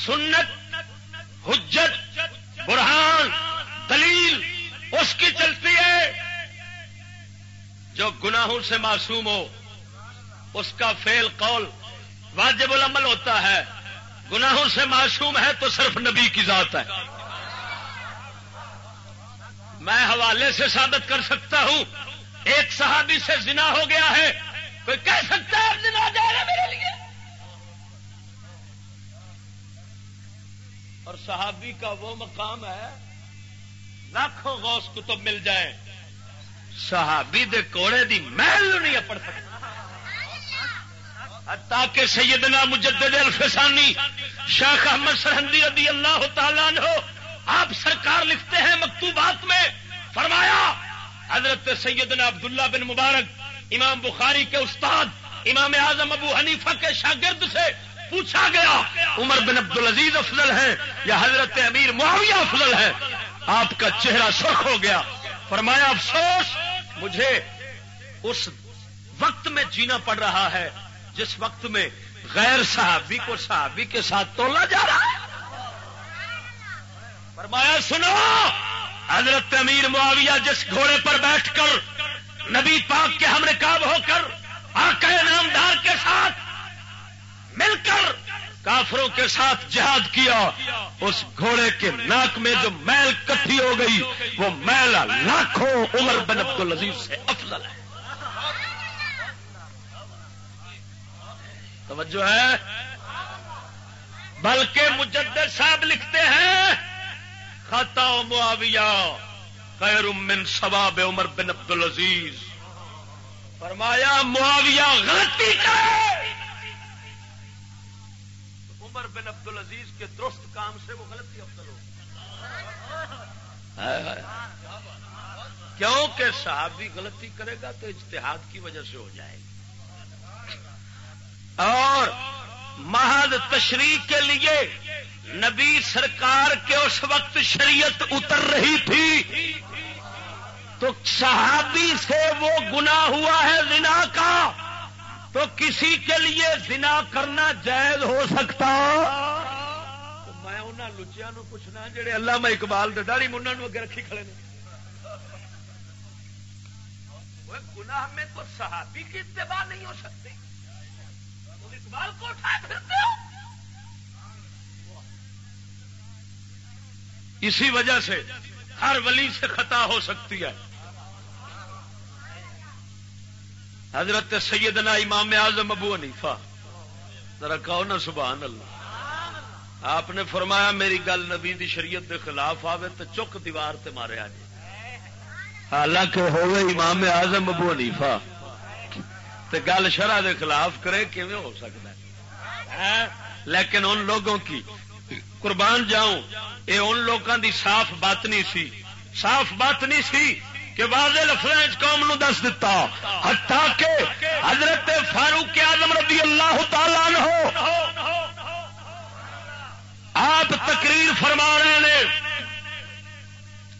سنت، حجت، برہان، دلیل، اس کی چلتی ہے، جو گناہوں سے معصوم ہو، اس کا فیل قول واجب العمل ہوتا ہے۔ گناہوں سے معصوم ہے تو صرف نبی کی ذات ہے۔ میں حوالے سے ثابت کر سکتا ہوں، ایک صحابی سے زنا ہو گیا ہے کوئی کہہ سکتا ہے زنا جائے گا میرے لیے؟ اور صحابی کا وہ مقام ہے، لاکھوں غوث کتب مل جائے صحابی دے کوڑے دی محل نہیں اپڑ سکتا تاکہ سیدنا مجدد الفسانی شیخ احمد سرحدی رضی اللہ تعالیٰ عنہ آپ سرکار لکھتے ہیں مکتوبات میں، فرمایا، حضرت سیدنا عبداللہ بن مبارک امام بخاری کے استاد امام اعظم ابو حنیفہ کے شاگرد سے پوچھا گیا، عمر بن عبد العزیز افضل ہے یا حضرت امیر معاویہ افضل ہے آپ کا چہرہ سرخ ہو گیا۔ فرمایا، افسوس، مجھے اس وقت میں جینا پڑ رہا ہے جس وقت میں غیر صحابی کو صحابی کے ساتھ تولا جا رہا ہے۔ فرمایا، سنو، حضرت امیر معاویہ جس گھوڑے پر بیٹھ کر نبی پاک کے ہم رکاب ہو کر، آقا نامدار کے ساتھ مل کر کافروں کے ساتھ جہاد کیا۔ اس گھوڑے کے ناک میں جو میل کٹھی ہو گئی، وہ میل لاکھوں عمر بن عبد العزیز سے افضل ہے۔ توجہ ہے؟ بلکہ مجدد صاحب لکھتے ہیں خطا معاویہ۔ خیر من ثواب عمر بن عبد العزیز فرمایا، معاویہ غلطی کرے۔ عمر بن عبد العزیز کے درست کام سے وہ غلطی افضل ہو۔ کیونکہ صحابی غلطی کرے گا تو اجتہاد کی وجہ سے ہو جائے گی۔ اور محض تشریح کے لیے نبی سرکار کے اس وقت شریعت اتر رہی تھی۔ تو صحابی سے وہ گنا ہوا ہے زنا کا تو کسی کے لیے زنا کرنا جائز ہو سکتا؟ میں انہوں لچیا نو پوچھنا جڑے اللہ میں اقبال داڑی منا اگے رکھی کھڑے نے۔ گناہ میں تو صحابی کی اتباع نہیں ہو سکتی۔ اسی وجہ سے ہر ولی سے خطا ہو سکتی ہے۔ حضرت سیدنا امام اعظم ابو حنیفہ۔ ذرا کہو نا سبحان اللہ۔ آپ نے فرمایا میری گل نبی دی شریعت کے خلاف آوے تو چک دیوار تے مارے آ جائے حالانکہ ہوئے امام اعظم ابو حنیفہ۔ تے گل شرح دے خلاف کرے کیون ہو سکتا ہے؟ ہاں؟ لیکن ان لوگوں کی قربان جاؤں، اے ان لوگوں دی صاف بات نہیں سی۔ صاف بات نہیں سی۔ کہ واضح لفظ قوم نو دس دتا۔ ہٹا کہ حضرت فاروق اعظم رضی اللہ تعالی ہو آپ تقریر فرما رہے ہیں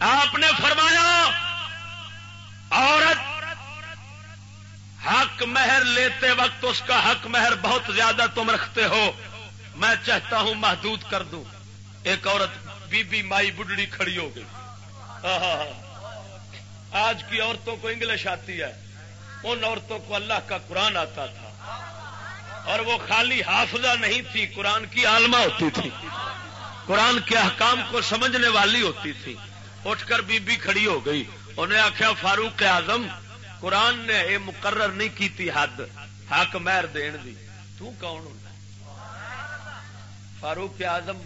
آپ نے فرمایا، عورت حق مہر لیتے وقت اس کا حق مہر بہت زیادہ تم رکھتے ہو۔ میں چاہتا ہوں محدود کر دوں۔ ایک عورت بی بی مائی بڈڑی کھڑی ہو گئی۔ آج کی عورتوں کو انگلش آتی ہے۔ ان عورتوں کو اللہ کا قرآن آتا تھا۔ اور وہ خالی حافظہ نہیں تھی، قرآن کی عالمہ ہوتی تھی۔ قرآن کے حکام کو سمجھنے والی ہوتی تھی۔ اٹھ کر بی بی کھڑی ہو گئی۔ انہیں آخیا فاروق اعظم، قرآن نے یہ مقرر نہیں کی حد، حق مہر دین دی۔ تو کون فاروق آزم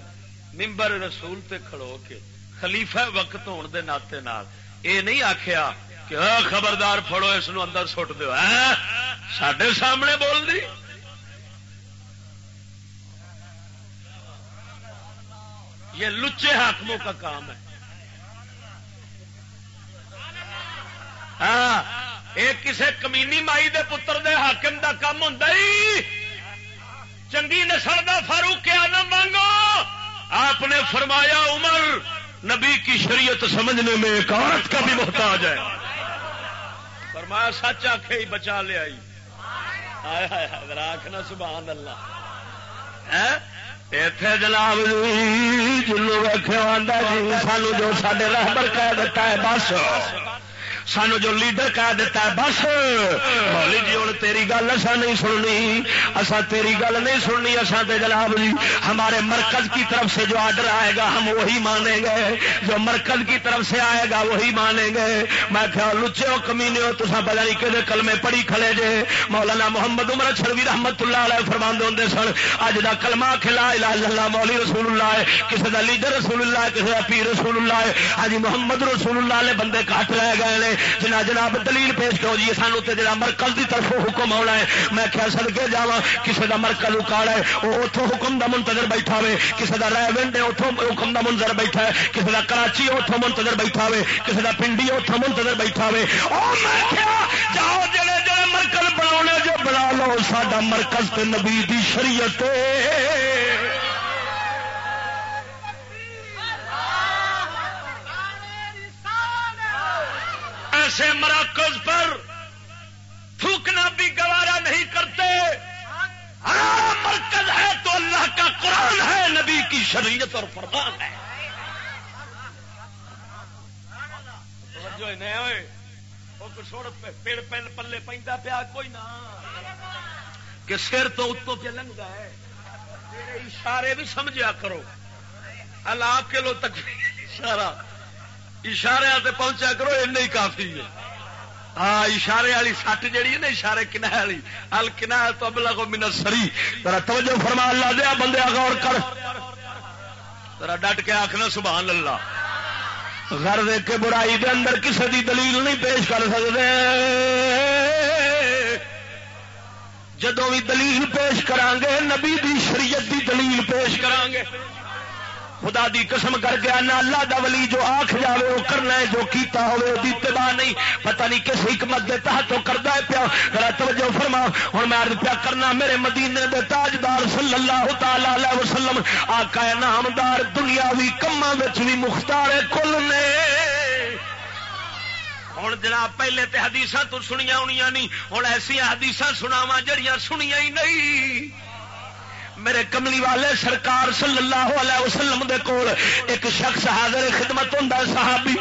ممبر رسول تے کھڑو کے خلیفہ وقت ہونے دے ناطے نال۔ اے نہیں آخیا کہ خبردار پھڑو، اس نو اندر سٹ دو سڈے سامنے بول دی۔ یہ لچے حاکموں کا کام ہے۔ ہاں یہ کسی کمینی مائی دے پتر دے حاکم دا کام ہوں چنگی نسل دا فاروق آدم مانگو آپ نے فرمایا، عمر نبی کی شریعت سمجھنے میں ایک عورت کا بھی محتاج ہے۔ فرمایا، سچ آخ ہی بچا لیا آخنا سبحان اللہ۔ اتے جناب جی، جلو ویخو آدھا جی سانو جو سڈے رحبر کہہ دیتا ہے، بس۔ سانو جو لیڈر کہہ دیتا ہے، بس، مولی جی ہوں تیری گل اصا نہیں سننی اصا تیری گل نہیں سننی اصا تے جناب جی ہمارے مرکز کی طرف سے جو آرڈر آئے گا، ہم وہی مانیں گے، جو مرکز کی طرف سے آئے گا، وہی مانیں گے۔ میں خیال لچے ہو کمینے ہو تو پتا نہیں کہ کلمے پڑھی کھڑے جے۔ مولانا محمد عمر شروی رحمت اللہ علیہ فرمان ہوں سن اج کا کلما کھلا اللہ، مولی رسول اللہ ہے کسی کا لیڈر رسول اللہ ہے کسی کا پیر رسول اللہ ہے۔ ہاں جی، محمد رسول اللہ نے بندے کٹ رہ گئے جنا جناب دلیل پیش کرو جی سانو تے جڑا مرکز کی طرف حکم آنا ہے، میں کیا سڑکے جا کسی کا مرکز اکاڑ ہے وہ اتوں حکم دا منتظر بیٹھا ہوے کسی کا رائے ہے اتوں حکم دا منظر بیٹھا ہے کسی کا کراچی اتوں منتظر بیٹھا ہوے کسی کا پنڈی اتوں منتظر بیٹھا ہوے جاؤ جڑے جڑے مرکز بنا جو بنا لو سا مرکز تے نبی دی شریعت ایسے مراکز پر تھوکنا بھی گوارا نہیں کرتے۔ مرکز ہے تو اللہ کا قرآن ہے، نبی کی شریعت اور فرمان ہے۔ پیڑ پلے پہ پیا، کوئی نہ۔ کہ سر تو اتوں پہ لنگا ہے۔ اشارے بھی سمجھا کرو۔ اللہ کلو تک اشارہ۔ اشارے سے پہنچا کرو این ہی کافی ہے۔ ہاں اشارے والی سٹ جیڑی ہے نا، اشارے کنا والی۔ ال کنا تو ابلا کو منت سری ترا توجہ فرما اللہ دیا بندے غور کر۔ ترا ڈٹ کے آخنا سبحان اللہ۔ گھر دیکھ کے برائی دے اندر کسی دی دلیل نہیں پیش کر سکتے۔ جدو بھی دلیل پیش کرانگے، نبی دی شریعت دی دلیل پیش کرانگے۔ خدا دی قسم کر کے آنا، اللہ دا ولی جو آخ جاوے، وہ کرنا ہے، جو کیتا ہوئے وہ اتباع نہیں۔ پتہ نہیں کس حکمت دے تحت تو کردا ہے پیا۔ ذرا توجہ فرما۔ ہن میں عرض پیا کرنا، میرے مدینے دے تاجدار صلی اللہ تعالی علیہ وسلم، آقا نامدار دنیاوی کماں وچ بھی مختار کل نے۔ ہوں جناب، پہلے تے حدیث تو سنیا ہونی نہیں ہوں ایسا حدیث سناوا جڑیاں سنیا ہی نہیں۔ میرے کملی والے سرکار صلی اللہ علیہ وسلم دے کول ایک شخص حاضر خدمت ہوں صحابی۔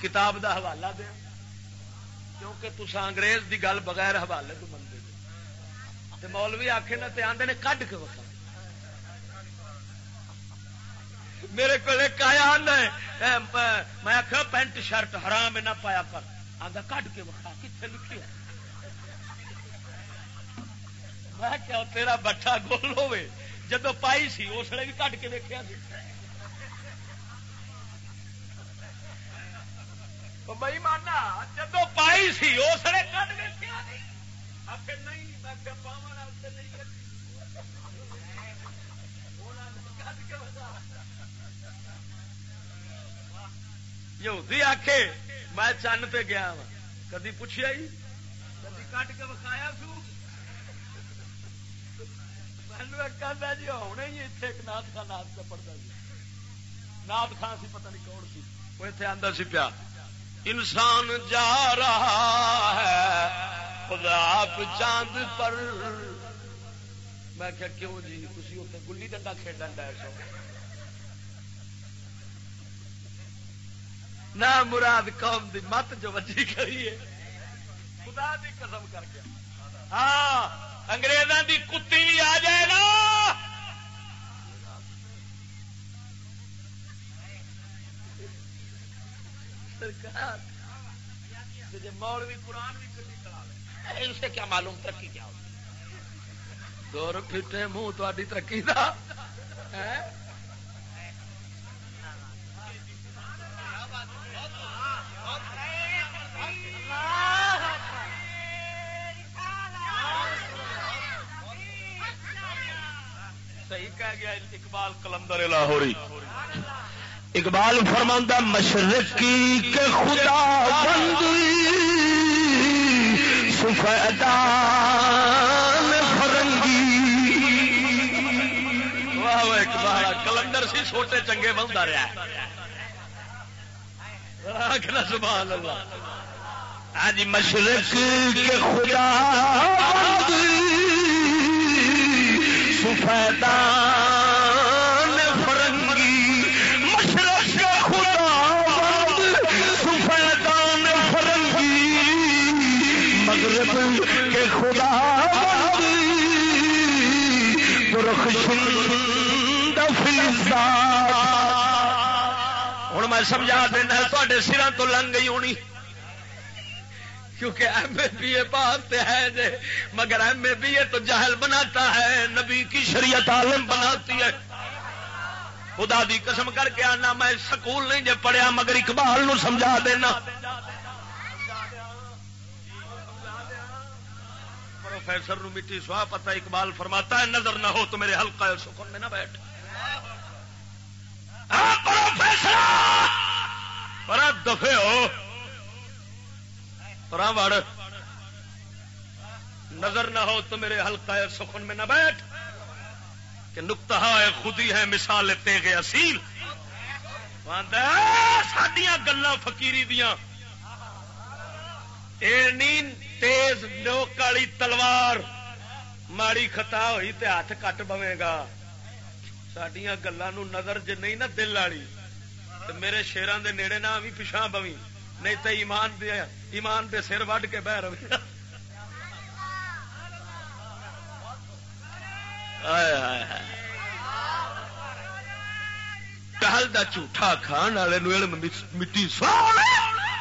کتاب دا حوالہ دے۔ کیونکہ تسا انگریز دی گل بغیر حوالے تو منگے تے مولوی آخے نا آدھے نے کڈ کے وقت میرے کو آیا میں آخ پینٹ شرٹ حرام نہ پایا کر۔ آدھا کڈ کے وقت کتنے لکھی ہے؟ میں کیا تیرا بٹھا گول ہوے جدو پائی سی، اس لیے بھی کٹ کے دیکھا بھائی مانا، جدو پائی سی، اس لیے کٹ دیکھا نہیں آخ میں چند پہ گیا وا کدی پوچھا ہی؟ کدی کٹ کے وکھایا سو جی ہونے ہی اتنے ایک نات خان نات کا پڑھتا نات خان سی پتہ نہیں کون سی وہ اتنے آتا سی پیا انسان جا رہا ہے خدا آپ چاند پر میں کیا کیوں جی تھی اتنے گلی ڈنڈا کھیڈن ڈے سو نہ مراد قوم دی مت جو وجی کری ہے خدا دی قسم کر کے ہاں انگریزوں کی کتی بھی آ جائے نا مول بھی قرآن بھی ان سے کیا معلوم ترقی کیا ہوتی؟ دور پھٹے منہ تاری ترقی کا صحیح کہہ گیا اقبال کلندر لاہوری۔ اقبال فرماندہ مشرقی کے خدا بندی سفیدان فرنگی۔ واہ واہ اقبال کلندر سی چھوٹے چنگے بنتا رہا سبحان اللہ۔ ہاں جی مشرق کے خدا بندی۔ سفیدان فرنگی، مشرق خدا سفیدان فرنگی، مغرب کے خدا ہوں میں سمجھا دینا تے سرا تو لنگ گئی ہونی۔ کیونکہ ایم اے بی اے پاس ہے جے، مگر ایم اے بی اے تو جہل بناتا ہے، نبی کی شریعت عالم بناتی ہے۔ خدا دی قسم کر کے آنا، میں سکول نہیں جے پڑھیا، مگر اقبال نو سمجھا دینا۔ پروفیسر نو مٹی سوا پتا اقبال فرماتا ہے، نظر نہ ہو تو میرے حلقہ سکون میں نہ بیٹھ۔ ہاں، پروفیسر! دفے ہو۔ وڑ۔ نظر نہ ہو تو میرے حلقہ سخن میں نہ بیٹھ۔ کہ نکتا ہے، خودی ہے، مثال تیغ اصیل۔ سڈیا گلا فکیری دیا تیز لوک والی تلوار۔ ماڑی خطا ہوئی تے ہاتھ کٹ پوے گا۔ سڈیا گلوں نظر ج نہیں نا دل والی میرے شیران دے نیڑے نہ بھی پچھا پوی نہیں تو ایمان دے ایمان دے سر وڈ کے بہ رہے۔ کہل دا جھوٹا کھان والے علم مٹی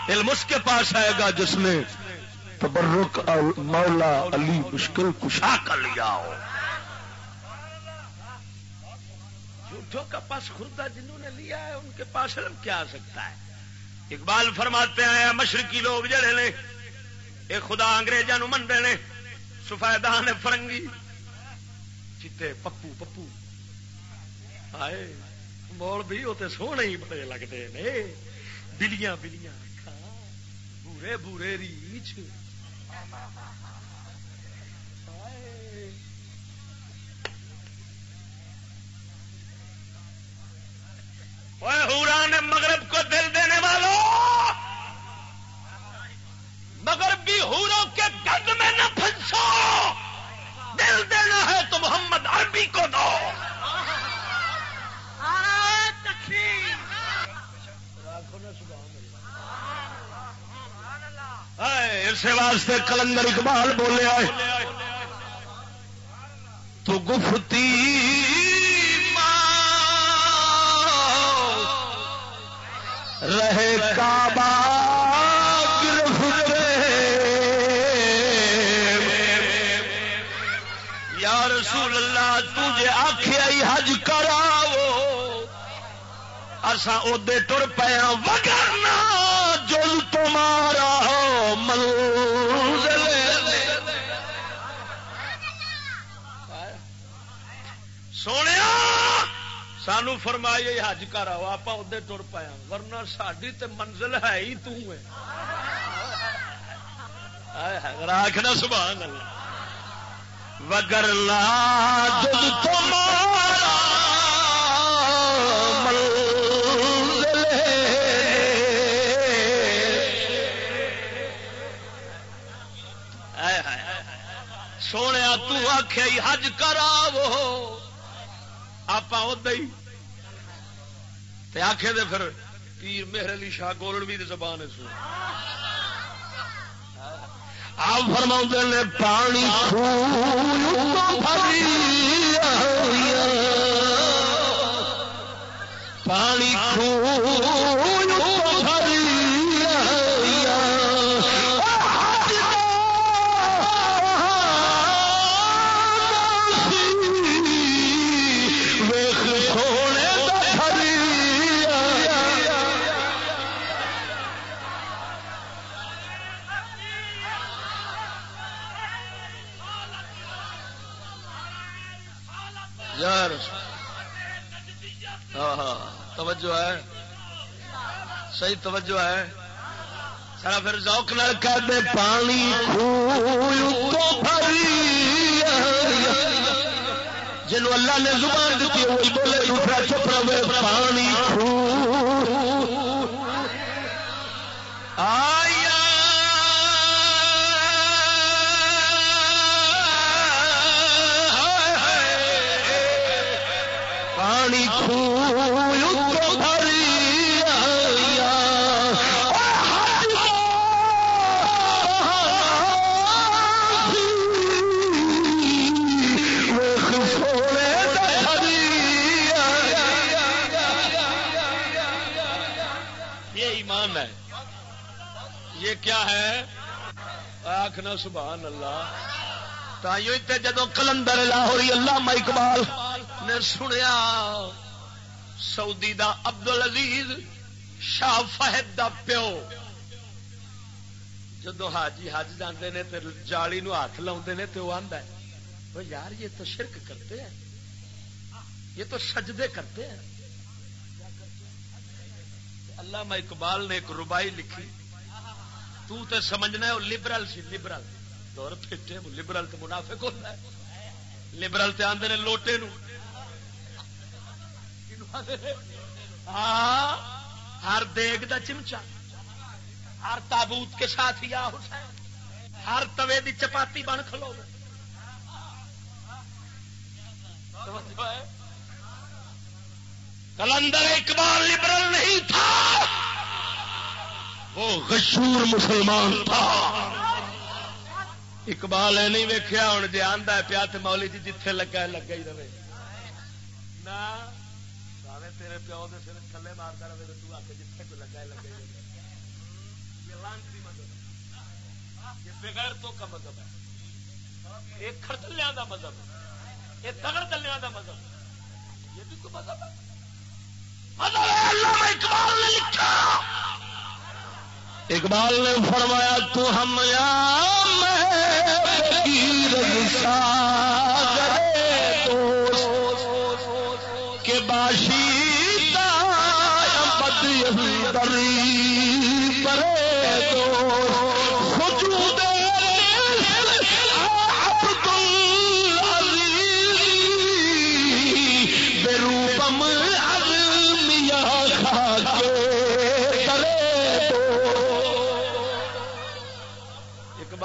علم اس کے پاس آئے گا جس نے تبرک مولا علی مشکل کشا کر لیا ہو۔ جھوٹوں کا پاس خوردہ جنہوں نے لیا ہے، ان کے پاس علم کیا آ سکتا ہے؟ اقبال فرماتے ہیں مشرقی لوگ جڑے نے یہ خدا اگریزوں منتے ہیں سفیدان فرنگی چیتے پپو پپو۔ آئے مول بھی وہ سونے ہی بڑے لگتے ہیں بلیاں بلیاں۔ بورے بورے ریچ ہورا نے مغرب کو دل دینے والوں مغربی ہوروں کے گند میں نہ پھنسو۔ دل دینا ہے تو محمد عربی کو دو۔ اس واسطے کلندر اقبال بولے آئے۔ تو گفتی رہے کعبہ یا رسول اللہ تجھے آخیا ہی حج کراو اسا ادے ٹر پیا ہاں، وگرنا جل تمہارا منزل۔ سونے سانو فرمائی حج کر آؤ آپ ادے تر پایا ورنہ ساری تے منزل ہے ہی تخنا ہاں، سبحان اللہ۔ وگر لا ہاں، سونے تخ حج کراو آپ آخے دے پھر پیر مہر علی شاہ گولڑ بھی زبان ہے سو آپ فرما نے پانی پانی ہاں، ہاں، توجہ ہے۔ صحیح توجہ ہے۔ سارا پھر ذوق نہ کر دے، پانی جنو اللہ نے زبان دیتی وہی بولے، دوسرا چپ رہے، پانی آیا کیا ہے؟ آخنا سبحان اللہ۔ جدو کلندر لاہوری اللہ اقبال نے سنیا۔ سعودی دا ابدل عزیز شاہ فہد دا پیو۔ جدو حاجی حج جانے نے تو جالی نو ہاتھ لا تو وہ آدھا ہے یار، یہ تو شرک کرتے ہیں۔ یہ تو سجدے کرتے ہیں۔ اللہ اقبال نے ایک ربائی لکھی، تو تے سمجھنا ہے وہ لبرل سی لبرل دور پھٹے لبرل تو منافق ہوتا ہے۔ لبرل تے آدھے نے لوٹے نو۔ ہاں ہر دیگ دا چمچا، ہر تابوت کے ساتھ یا حسین، ہر توے دی چپاتی بن کھلو۔ کلندر اقبال لبرل نہیں تھا، وہ غشور مسلمان تھا۔ اقبال ہے نہیں ویکیا ہوں جی آدھا پیا تو مولی جی جتھے لگا لگا ہی رہے۔ تیرے پیو کے سر تھلے مارتا رہے تو تو آ کے جتھے کو لگا لگا ہی بغیر تو کا مذہب ہے۔ یہ کھڑتلیا کا مذہب ہے۔ یہ تگڑ تلیا کا مذہب یہ بھی کوئی مذہب ہے۔ اقبال نے لکھا۔ اقبال نے فرمایا، تو ہم یا کے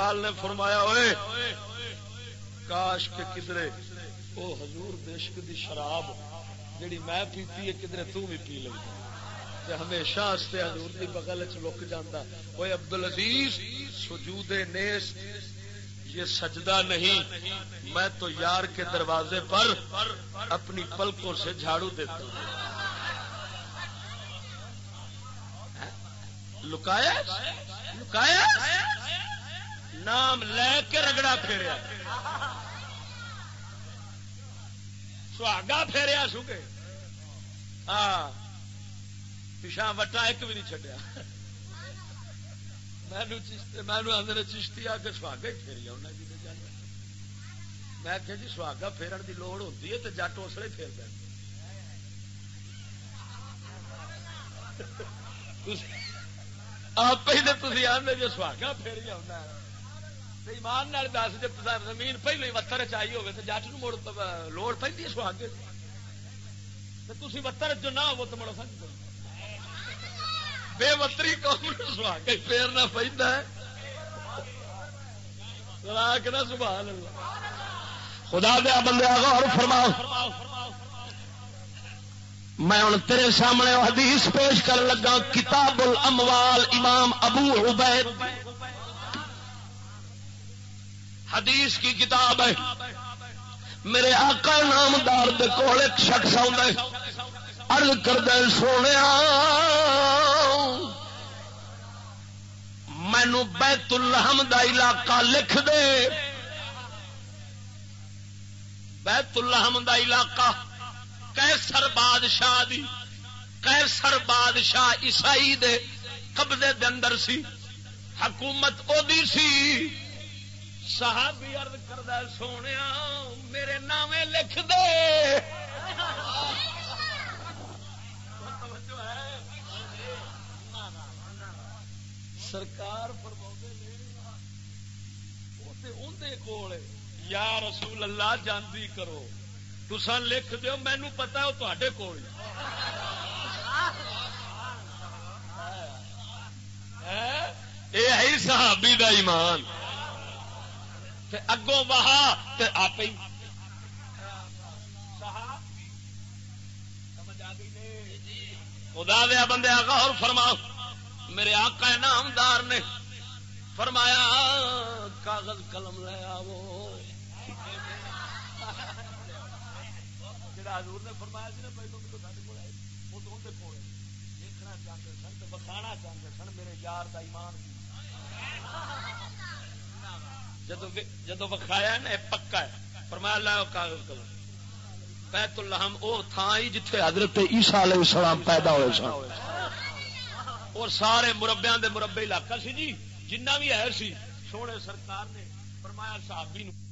اقبال نے فرمایا ہوئے، کاش کے کدرے، او حضور بشک دی شراب جیڑی میں پیتی ہے، کدرے تو بھی پی لگتا ہمیشہ ہستے حضور دی بغل چ لک جانا وہ عبد العزیز سجود نیس، یہ سجدہ نہیں، میں تو یار کے دروازے پر اپنی پلکوں سے جھاڑو دیتا ہوں۔ ہاں؟ لکایا؟ لکایا؟ نام لے کے رگڑا پھیریا۔ سہاگا پھیریا سوگے۔ ہاں۔ پچھا وٹا ایک بھی نہیں چڈیا مینو آدھے چشتی آ کے سہاگا ہی پھیری انہیں جی میں کہ جی سہاگا پھیرن کی لوڑ ہوتی ہے تو جٹ اسلے پھیر دیں آپ پہلے تھی آدھے جو جی سہاگا پھیری ہونا ایمان دس جب زمین پہلو ہی وتر چاہیے ہوگی تو جٹ لوڑ پہ سہاگے تھی وتر جو نہ ہو تو مڑ سکتے بے وتری قوم سہاگے پھیرنا پہنتا ہے سبحان اللہ خدا دیا بندے غور فرماؤ میں ہوں تیرے سامنے حدیث پیش کر لگا کتاب الاموال امام ابو عبید حدیث کی کتاب ہے۔ میرے آقا نامدار دے کول ایک شخص ارد کر سونے مینو بیت الحم دا علاقہ لکھ دے۔ بیت الحم دا علاقہ کیسر بادشاہ دی کیسر بادشاہ عیسائی دے قبضے دے اندر سی۔ حکومت او دی سی۔ صحابی عرض کردہ سونے میرے نام لکھ دے۔ سرکار کول یا رسول اللہ جانتی کرو۔ تسا لکھ دو مینو پتا وہ تے کول یہ ہے صحابی دا ایمان۔ اگوں بہا آپ خدا دیا بندے غور فرما میرے آقا نامدار نے فرمایا، کاغذ قلم لے آو حضور نے فرمایا سی نا پہلو تو سارے کو آئے وہ تو اندر کول دیکھنا چاہتے سن تو بکھانا چاہتے سن، میرے یار کا ایمان جدو وکھایا نا پکا ہے۔ فرمایا، لاؤ کاغذ کلو۔ بیت الحم وہ تھان جتھے حضرت عیسیٰ علیہ السلام پیدا ہوئے سن۔ اور سارے مربیا دے مربے علاقہ سی جی جنہ بھی ہے سی، سونے سرکار نے فرمایا صحابی نو۔